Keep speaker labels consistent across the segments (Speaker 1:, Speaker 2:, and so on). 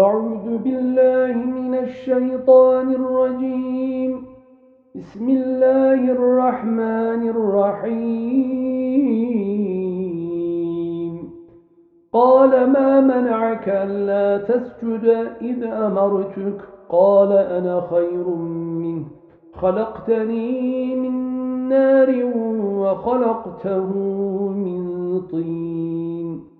Speaker 1: أعوذ بالله من الشيطان الرجيم. بسم الله الرحمن الرحيم. قال ما منعك ألا تسجد إذ أمرتك؟ قال أنا خير منه. خلقتني من نار وخلقته من طين.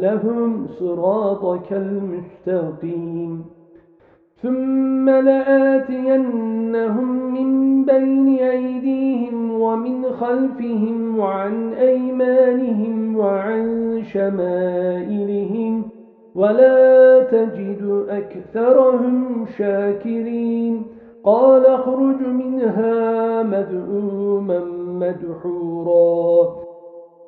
Speaker 1: لهم صراطك المستقيم. ثم لآتينهم من بين أيديهم ومن خلفهم وعن أيمانهم وعن شمائلهم ولا تجد أكثرهم شاكرين. قال اخرج منها مذءوما مدحورا.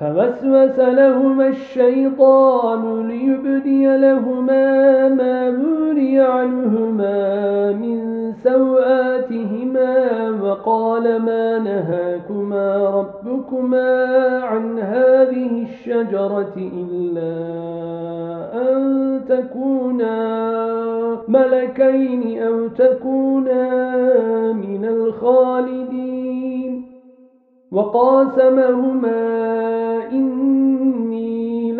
Speaker 1: فوسوس لهما الشيطان ليبدي لهما ما بوري عنهما من سوآتهما وقال ما نهاكما ربكما عن هذه الشجرة إلا أن تكونا ملكين أو تكونا من الخالدين. وقاسمهما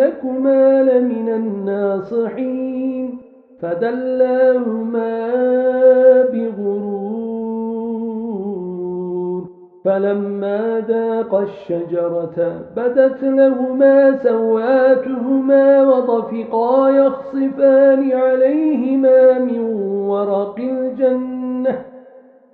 Speaker 1: لكما لمن الناصحين فدلاهما بغرور فلما ذاق الشجرة بدت لهما سواتهما وطفقا يخصفان عليهما من ورق الجنة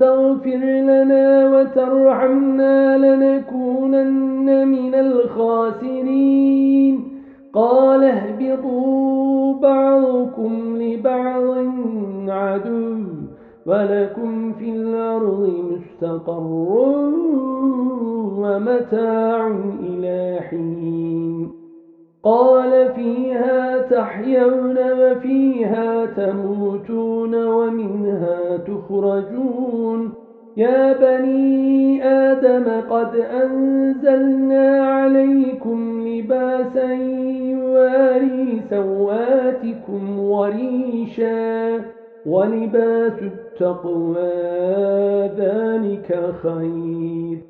Speaker 1: تغفر لنا وترحمنا لنكونن من الخاسرين. قال اهبطوا بعضكم لبعض عدو ولكم في الأرض مستقر ومتاع إلى حين قال فيها تحيون وفيها تموتون ومنها تخرجون. يا بني آدم قد أنزلنا عليكم لباسا يواري سوآتكم وريشا ولباس التقوى ذلك خير.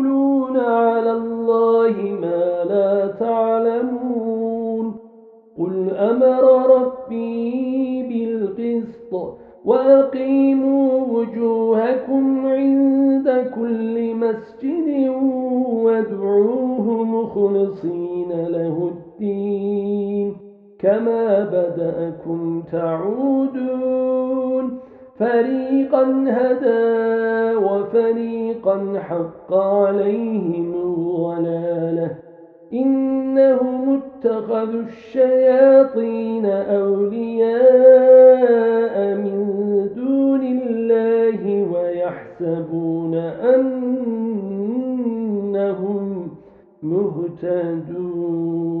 Speaker 1: فريقا هدى وفريقا حق عليهم الضلاله إنهم اتخذوا الشياطين أولياء من دون الله ويحسبون أنهم مهتدون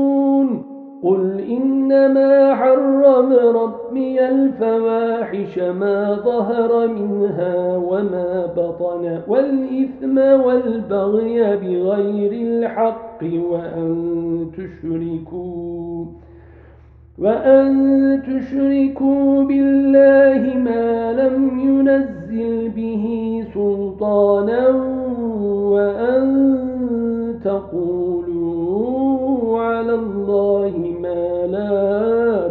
Speaker 1: إنما حرم ربي الفواحش ما ظهر منها وما بطن والإثم والبغي بغير الحق وأن تشركوا وأن تشركوا بالله ما لم ينزل به سلطانا وأن تقولوا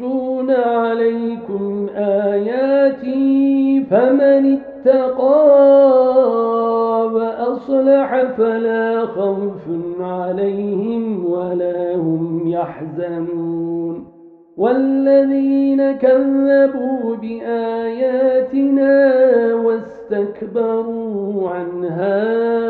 Speaker 1: يقصون عليكم آياتي فمن اتقى وأصلح فلا خوف عليهم ولا هم يحزنون والذين كذبوا بآياتنا واستكبروا عنها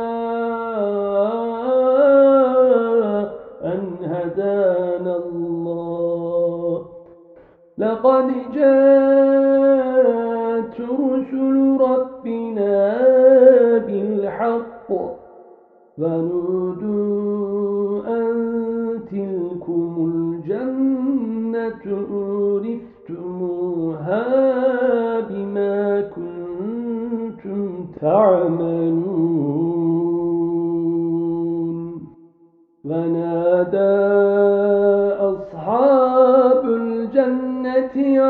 Speaker 1: لقد جاءت رسل ربنا بالحق فنودوا أن تلكم الجنة أورثتموها بما كنتم تعملون فنادى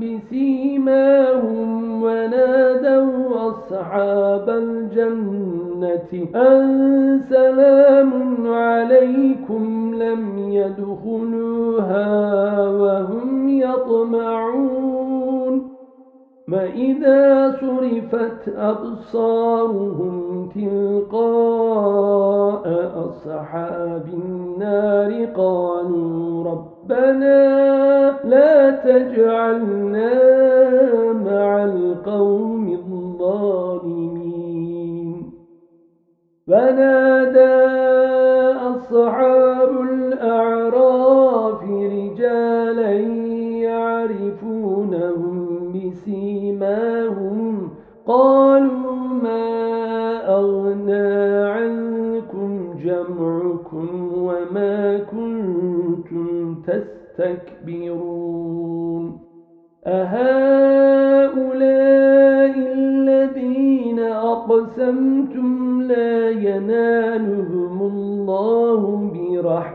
Speaker 1: بسيماهم ونادوا أصحاب الجنة أن سلام عليكم لم يدخلوها وهم يطمعون وإذا صرفت أبصارهم تلقاء أصحاب النار قالوا ربنا لا تجعلنا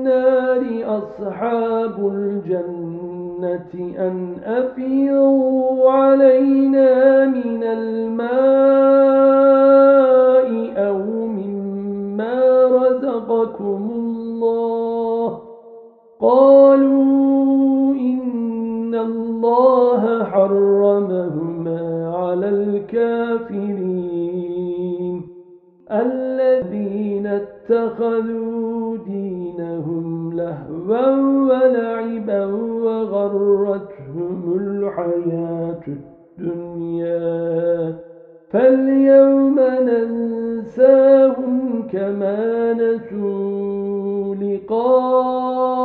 Speaker 1: النار أصحاب الجنة أن أفيضوا علينا من الماء أو مما رزقكم الله. قالوا إن الله حرمهما على الكافرين الذين اتخذوا دينهم لهوا ولعبا وغرتهم الحياة الدنيا. فاليوم ننساهم كما نسوا لقاء